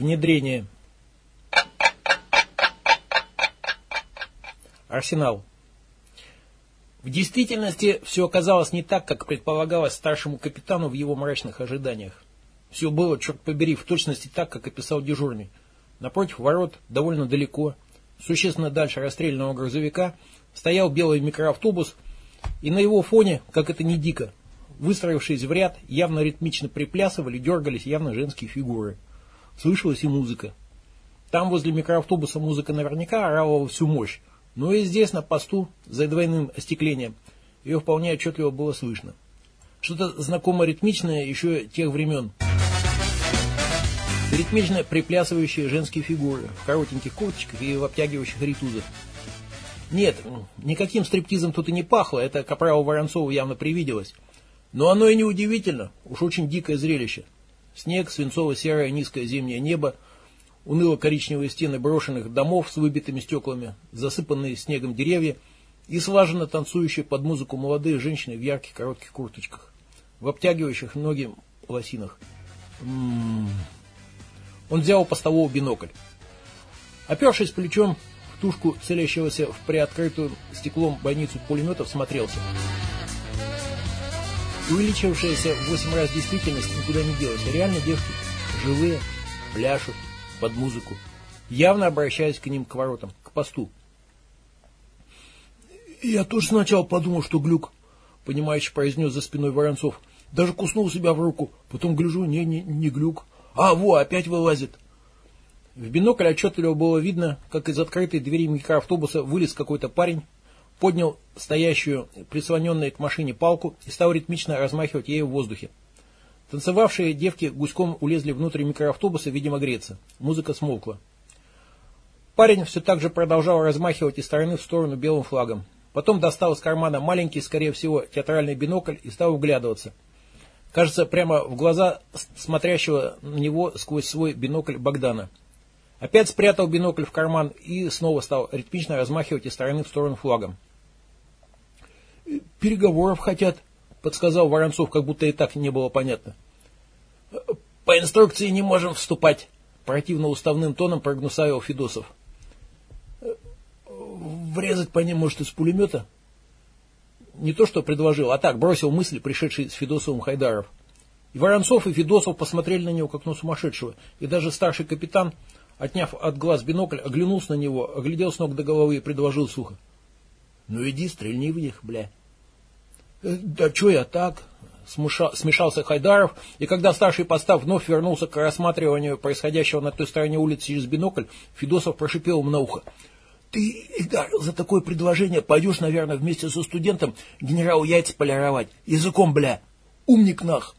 Внедрение. Арсенал. В действительности все оказалось не так, как предполагалось старшему капитану в его мрачных ожиданиях. Все было, черт побери, в точности так, как описал дежурный. Напротив ворот, довольно далеко, существенно дальше расстрельного грузовика, стоял белый микроавтобус, и на его фоне, как это не дико, выстроившись в ряд, явно ритмично приплясывали, дергались явно женские фигуры. Слышалась и музыка. Там возле микроавтобуса музыка наверняка орала во всю мощь, но и здесь на посту, за двойным остеклением, ее вполне отчетливо было слышно. Что-то знакомо ритмичное еще тех времен. Ритмично приплясывающие женские фигуры в коротеньких курточках и в обтягивающих ритузах. Нет, никаким стриптизом тут и не пахло, это Капралу Воронцову явно привиделось. Но оно и не удивительно, уж очень дикое зрелище. Снег, свинцово-серое низкое зимнее небо, уныло-коричневые стены брошенных домов с выбитыми стеклами, засыпанные снегом деревья и слаженно танцующие под музыку молодые женщины в ярких коротких курточках, в обтягивающих ноги лосинах. М -м -м. Он взял постового бинокль. Опершись плечом в тушку целящегося в приоткрытую стеклом бойницу пулеметов, смотрелся. Увеличившаяся в восемь раз действительность никуда не делась. Реально девки живые, пляшут под музыку, явно обращаясь к ним к воротам, к посту. «Я тоже сначала подумал, что глюк», — понимающе произнес за спиной Воронцов. «Даже куснул себя в руку, потом гляжу, не, не, не глюк. А, во, опять вылазит». В бинокль отчетливо было видно, как из открытой двери микроавтобуса вылез какой-то парень, поднял стоящую, прислоненную к машине палку и стал ритмично размахивать ею в воздухе. Танцевавшие девки гуськом улезли внутрь микроавтобуса, видимо, греться. Музыка смолкла. Парень все так же продолжал размахивать из стороны в сторону белым флагом. Потом достал из кармана маленький, скорее всего, театральный бинокль и стал углядываться. Кажется, прямо в глаза смотрящего на него сквозь свой бинокль Богдана. Опять спрятал бинокль в карман и снова стал ритмично размахивать из стороны в сторону флагом. «Переговоров хотят», — подсказал Воронцов, как будто и так не было понятно. «По инструкции не можем вступать», — противно уставным тоном прогнусавил Федосов. «Врезать по ним, может, из пулемета?» Не то, что предложил, а так, бросил мысль, пришедший с Федосовым Хайдаров. И Воронцов, и Федосов посмотрели на него, как на сумасшедшего, и даже старший капитан, отняв от глаз бинокль, оглянулся на него, оглядел с ног до головы и предложил сухо. «Ну иди, стрельни в них, бля». «Э, «Да что я так?» смешался Хайдаров, и когда старший постав вновь вернулся к рассматриванию происходящего на той стороне улицы через бинокль, Федосов прошипел ему на ухо. «Ты, Идар, за такое предложение пойдешь, наверное, вместе со студентом генералу яйца полировать. Языком, бля! Умник нах!»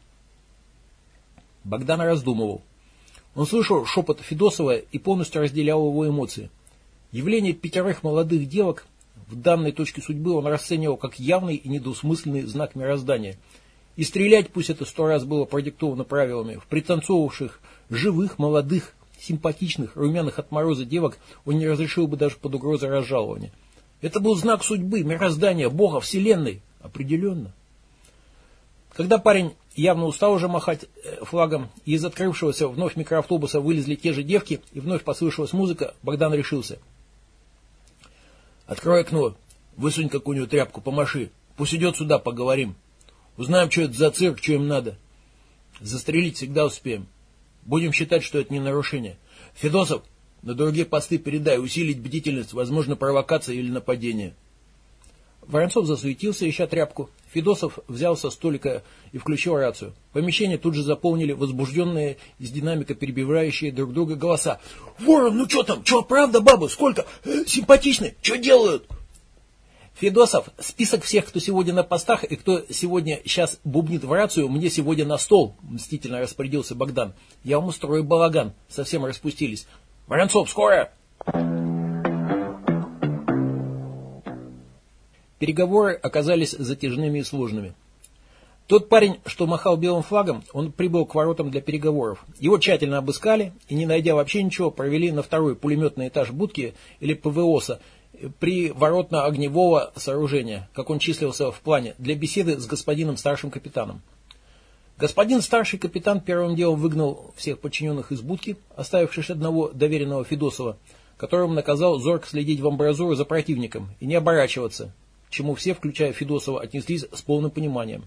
Богдан раздумывал. Он слышал шепот Федосова и полностью разделял его эмоции. Явление пятерых молодых девок в данной точке судьбы он расценивал как явный и недвусмысленный знак мироздания. И стрелять, пусть это сто раз было продиктовано правилами, в пританцовывавших, живых, молодых, симпатичных, румяных от мороза девок он не разрешил бы даже под угрозой разжалования. Это был знак судьбы, мироздания, Бога, Вселенной. Определенно. Когда парень явно устал уже махать э, флагом, и из открывшегося вновь микроавтобуса вылезли те же девки, и вновь послышалась музыка, Богдан решился – Открой окно, высунь какую-нибудь тряпку, помаши. Пусть идет сюда, поговорим. Узнаем, что это за цирк, что им надо. Застрелить всегда успеем. Будем считать, что это не нарушение. Федосов, на другие посты передай, усилить бдительность, возможно, провокация или нападение. Воронцов засуетился, ища тряпку. Федосов взял со столика и включил рацию. Помещение тут же заполнили возбужденные из динамика перебивающие друг друга голоса. «Ворон, ну что там? Что, правда, бабы? Сколько? Э? Что делают?» Федосов, список всех, кто сегодня на постах и кто сегодня сейчас бубнит в рацию, мне сегодня на стол, мстительно распорядился Богдан. Я вам устрою балаган, совсем распустились. Воронцов, скоро! Переговоры оказались затяжными и сложными. Тот парень, что махал белым флагом, он прибыл к воротам для переговоров. Его тщательно обыскали и, не найдя вообще ничего, провели на второй пулеметный этаж будки или ПВОСа при воротно-огневого сооружения, как он числился в плане, для беседы с господином старшим капитаном. Господин старший капитан первым делом выгнал всех подчиненных из будки, оставившись одного доверенного Федосова, которому наказал зорко следить в амбразуру за противником и не оборачиваться, чему все, включая Федосова, отнеслись с полным пониманием.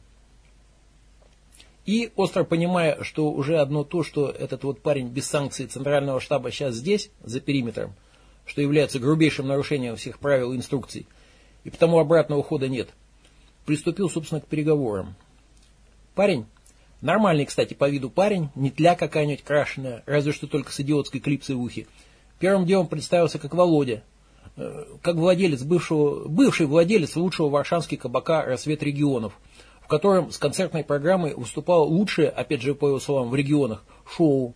И, остро понимая, что уже одно то, что этот вот парень без санкций центрального штаба сейчас здесь, за периметром, что является грубейшим нарушением всех правил и инструкций, и потому обратного хода нет, приступил, собственно, к переговорам. Парень, нормальный, кстати, по виду парень, не тля какая-нибудь крашеная, разве что только с идиотской клипсой в ухе, первым делом представился как Володя, как владелец бывшего, бывший владелец лучшего варшавского кабака «Рассвет регионов», в котором с концертной программой выступало лучшее, опять же по его словам, в регионах, шоу.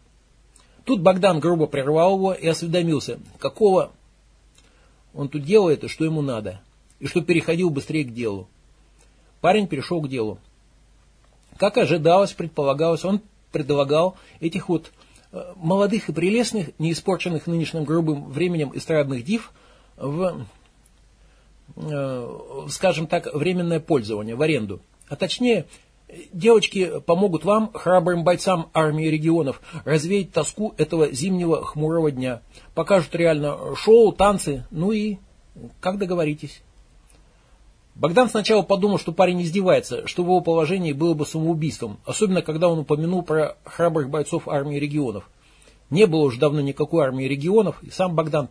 Тут Богдан грубо прервал его и осведомился, какого он тут делает и что ему надо, и что переходил быстрее к делу. Парень перешел к делу. Как ожидалось, предполагалось, он предлагал этих вот э, молодых и прелестных, не испорченных нынешним грубым временем эстрадных див в, э, скажем так, временное пользование, в аренду. А точнее, девочки помогут вам, храбрым бойцам армии регионов, развеять тоску этого зимнего хмурого дня. Покажут реально шоу, танцы, ну и как договоритесь. Богдан сначала подумал, что парень издевается, что в его положении было бы самоубийством, особенно когда он упомянул про храбрых бойцов армии регионов. Не было уже давно никакой армии регионов, и сам Богдан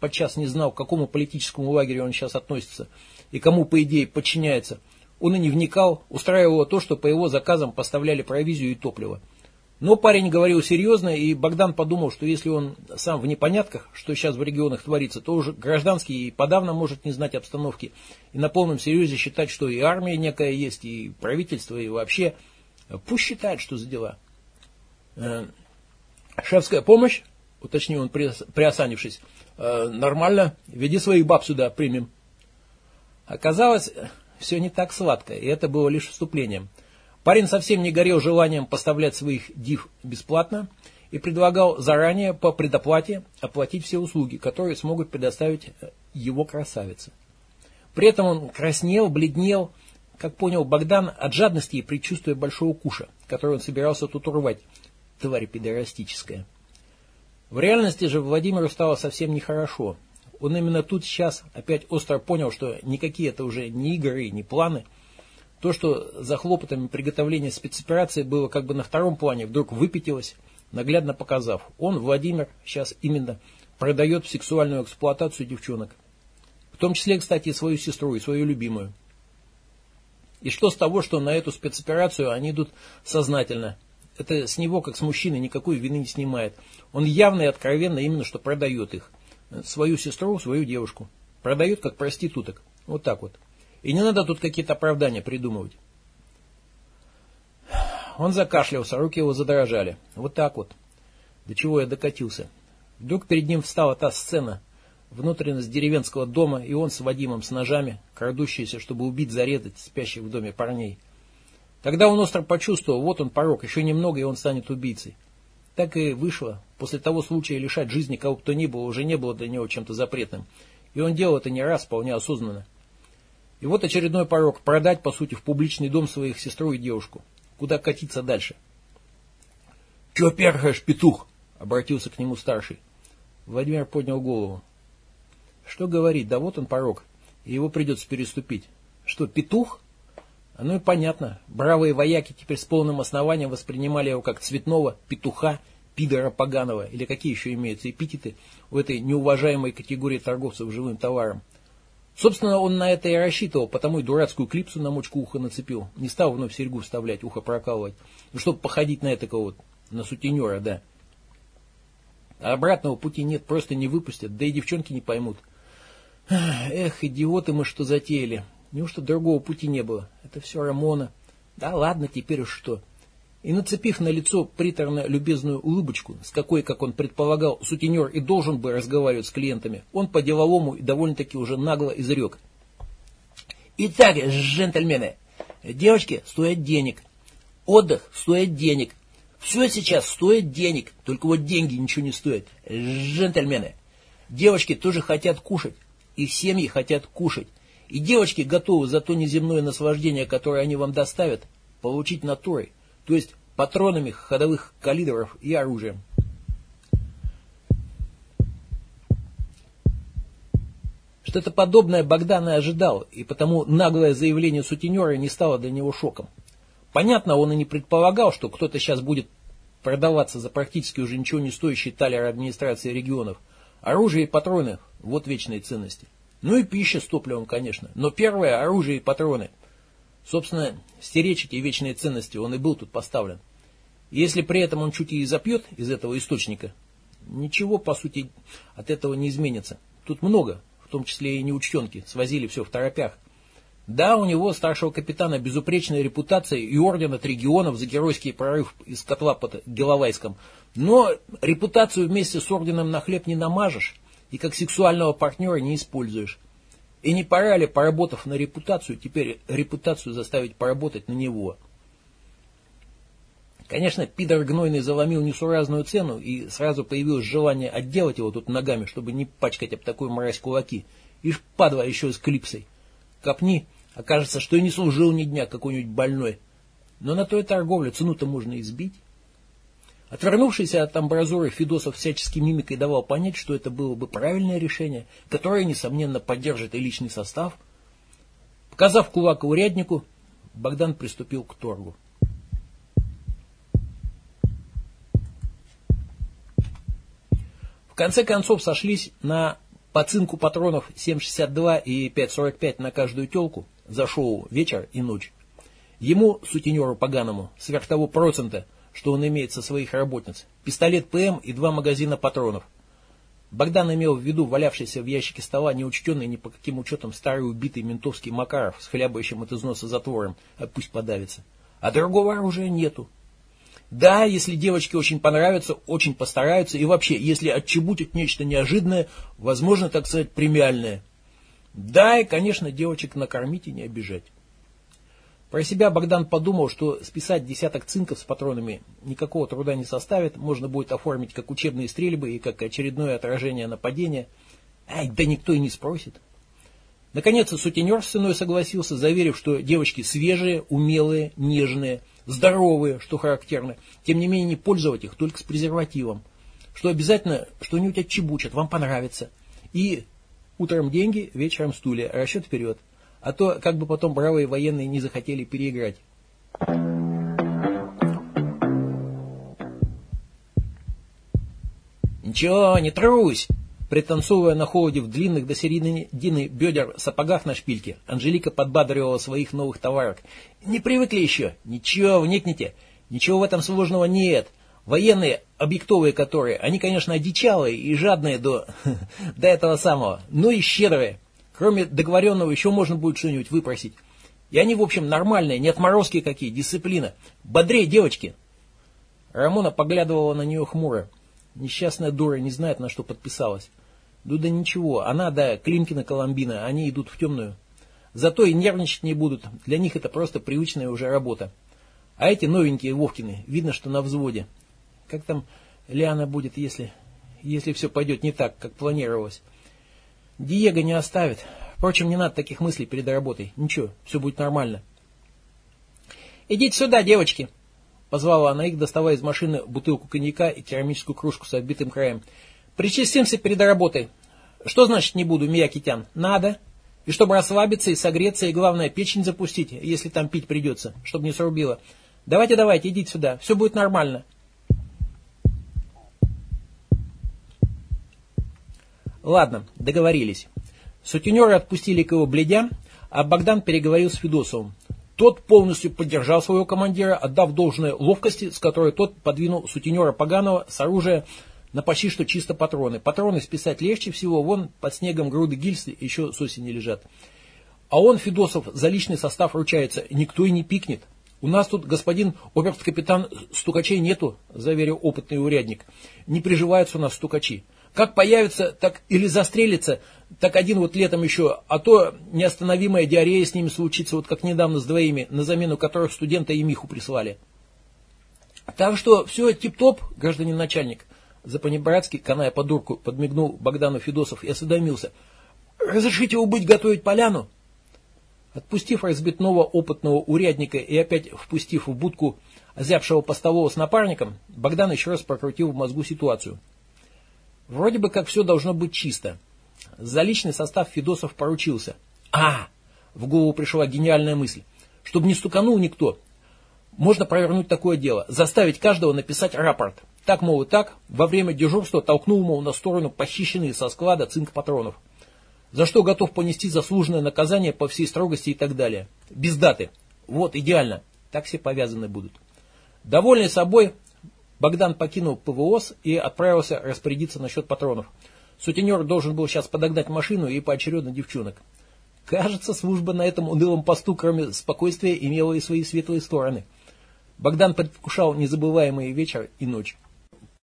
подчас не знал, к какому политическому лагерю он сейчас относится и кому, по идее, подчиняется – он и не вникал, устраивало то, что по его заказам поставляли провизию и топливо. Но парень говорил серьезно, и Богдан подумал, что если он сам в непонятках, что сейчас в регионах творится, то уже гражданский и подавно может не знать обстановки, и на полном серьезе считать, что и армия некая есть, и правительство, и вообще. Пусть считает, что за дела. Э, шефская помощь, уточнил он, приосанившись, «Э, нормально, веди своих баб сюда, примем. Оказалось, все не так сладко, и это было лишь вступлением. Парень совсем не горел желанием поставлять своих див бесплатно и предлагал заранее по предоплате оплатить все услуги, которые смогут предоставить э, его красавица. При этом он краснел, бледнел, как понял Богдан, от жадности и предчувствия большого куша, который он собирался тут урвать. Тварь педорастическая. В реальности же Владимиру стало совсем нехорошо. Он именно тут сейчас опять остро понял, что никакие это уже не игры, не планы. То, что за хлопотами приготовления спецоперации было как бы на втором плане, вдруг выпятилось, наглядно показав. Он, Владимир, сейчас именно продает сексуальную эксплуатацию девчонок. В том числе, кстати, и свою сестру, и свою любимую. И что с того, что на эту спецоперацию они идут сознательно? Это с него, как с мужчины, никакой вины не снимает. Он явно и откровенно именно что продает их свою сестру, свою девушку. Продает как проституток. Вот так вот. И не надо тут какие-то оправдания придумывать. Он закашлялся, руки его задрожали. Вот так вот. До чего я докатился. Вдруг перед ним встала та сцена, внутренность деревенского дома, и он с Вадимом с ножами, крадущиеся, чтобы убить, зарезать спящих в доме парней. Тогда он остро почувствовал, вот он порог, еще немного, и он станет убийцей. Так и вышло. После того случая лишать жизни кого бы то ни было уже не было для него чем-то запретным. И он делал это не раз, вполне осознанно. И вот очередной порог – продать, по сути, в публичный дом своих сестру и девушку. Куда катиться дальше? «Че перхаешь, петух?» – обратился к нему старший. Владимир поднял голову. Что говорить, да вот он порог, и его придется переступить. Что, петух? Оно и понятно. Бравые вояки теперь с полным основанием воспринимали его как цветного петуха, пидора поганого, или какие еще имеются эпитеты у этой неуважаемой категории торговцев живым товаром. Собственно, он на это и рассчитывал, потому и дурацкую клипсу на мочку уха нацепил. Не стал вновь серьгу вставлять, ухо прокалывать. Ну, чтобы походить на этакого вот, на сутенера, да. А обратного пути нет, просто не выпустят, да и девчонки не поймут. Эх, идиоты мы что затеяли. Неужто другого пути не было? Это все Рамона. Да ладно, теперь уж что. И нацепив на лицо приторно-любезную улыбочку, с какой, как он предполагал, сутенер и должен бы разговаривать с клиентами, он по-деловому и довольно-таки уже нагло изрек. Итак, джентльмены, девочки стоят денег, отдых стоит денег, все сейчас стоит денег, только вот деньги ничего не стоят. Джентльмены, девочки тоже хотят кушать, и семьи хотят кушать. И девочки готовы за то неземное наслаждение, которое они вам доставят, получить натурой. то есть патронами ходовых калибров и оружием. Что-то подобное Богдан и ожидал, и потому наглое заявление сутенера не стало для него шоком. Понятно, он и не предполагал, что кто-то сейчас будет продаваться за практически уже ничего не стоящий талер администрации регионов. Оружие и патроны – вот вечные ценности. Ну и пища с топливом, конечно. Но первое – оружие и патроны. Собственно, стеречь эти вечные ценности он и был тут поставлен. Если при этом он чуть и запьет из этого источника, ничего, по сути, от этого не изменится. Тут много, в том числе и неучтенки, свозили все в торопях. Да, у него, старшего капитана, безупречная репутация и орден от регионов за геройский прорыв из котла под Геловайском. Но репутацию вместе с орденом на хлеб не намажешь и как сексуального партнера не используешь. И не пора ли, поработав на репутацию, теперь репутацию заставить поработать на него? Конечно, пидор гнойный заломил несуразную цену, и сразу появилось желание отделать его тут ногами, чтобы не пачкать об такую мразь кулаки. Ишь, падла еще с клипсой. Копни, окажется, что и не служил ни дня какой-нибудь больной. Но на той торговле цену-то можно избить. Отвернувшийся от амбразуры Федосов всячески мимикой давал понять, что это было бы правильное решение, которое, несомненно, поддержит и личный состав. Показав кулак уряднику, Богдан приступил к торгу. В конце концов сошлись на поцинку патронов 7,62 и 5,45 на каждую телку за шоу вечер и ночь. Ему, сутенеру поганому, сверх того процента – что он имеет со своих работниц, пистолет ПМ и два магазина патронов. Богдан имел в виду валявшийся в ящике стола неучтенный ни по каким учетам старый убитый ментовский Макаров с хлябающим от износа затвором, а пусть подавится. А другого оружия нету. Да, если девочке очень понравится, очень постараются, и вообще, если отчебутят нечто неожиданное, возможно, так сказать, премиальное. Да, и, конечно, девочек накормить и не обижать. Про себя Богдан подумал, что списать десяток цинков с патронами никакого труда не составит, можно будет оформить как учебные стрельбы и как очередное отражение нападения. Ай, да никто и не спросит. Наконец, сутенер с ценой согласился, заверив, что девочки свежие, умелые, нежные, здоровые, что характерно. Тем не менее, не пользовать их только с презервативом. Что обязательно что-нибудь отчебучат, вам понравится. И утром деньги, вечером стулья, расчет вперед. А то, как бы потом бравые военные не захотели переиграть. «Ничего, не трусь!» Пританцовывая на холоде в длинных до середины бедер сапогах на шпильке, Анжелика подбадривала своих новых товарок. «Не привыкли еще? Ничего, вникните. Ничего в этом сложного нет. Военные, объектовые которые, они, конечно, одичалые и жадные до, до этого самого, но и щедрые. Кроме договоренного еще можно будет что-нибудь выпросить. И они, в общем, нормальные, не отморозки какие, дисциплина. Бодрее, девочки!» Рамона поглядывала на нее хмуро. Несчастная дура не знает, на что подписалась. Ну да ничего, она, да, Климкина Коломбина, они идут в темную. Зато и нервничать не будут, для них это просто привычная уже работа. А эти новенькие Вовкины, видно, что на взводе. Как там Лиана будет, если, если все пойдет не так, как планировалось? Диего не оставит. Впрочем, не надо таких мыслей перед работой. Ничего, все будет нормально. «Идите сюда, девочки!» Позвала она их, доставая из машины бутылку коньяка и керамическую кружку с отбитым краем. «Причастимся перед работой. Что значит не буду, Миякитян? Надо. И чтобы расслабиться и согреться, и главное, печень запустить, если там пить придется, чтобы не срубило. Давайте, давайте, идите сюда, все будет нормально». Ладно, договорились. Сутенеры отпустили к его бледям, а Богдан переговорил с Федосовым. Тот полностью поддержал своего командира, отдав должное ловкости, с которой тот подвинул сутенера Поганого с оружия на почти что чисто патроны. Патроны списать легче всего, вон под снегом груды гильзы еще с осени лежат. А он, Федосов, за личный состав ручается, никто и не пикнет. У нас тут, господин оберст-капитан, стукачей нету, заверил опытный урядник. Не приживаются у нас стукачи. Как появится, так или застрелится, так один вот летом еще, а то неостановимая диарея с ними случится, вот как недавно с двоими, на замену которых студента и Миху прислали. Так что все тип-топ, гражданин начальник. Запанибратский, каная под дурку, подмигнул Богдану Федосов и осведомился. Разрешите убыть готовить поляну? Отпустив разбитного опытного урядника и опять впустив в будку озябшего постового с напарником, Богдан еще раз прокрутил в мозгу ситуацию. Вроде бы как все должно быть чисто. За личный состав Федосов поручился. А! В голову пришла гениальная мысль. Чтобы не стуканул никто, можно провернуть такое дело. Заставить каждого написать рапорт. Так, мол, и так, во время дежурства толкнул, мол, на сторону похищенные со склада цинк-патронов. За что готов понести заслуженное наказание по всей строгости и так далее. Без даты. Вот, идеально. Так все повязаны будут. Довольный собой, Богдан покинул ПВОС и отправился распорядиться насчет патронов. Сутенер должен был сейчас подогнать машину и поочередно девчонок. Кажется, служба на этом унылом посту, кроме спокойствия, имела и свои светлые стороны. Богдан предвкушал незабываемый вечер и ночь.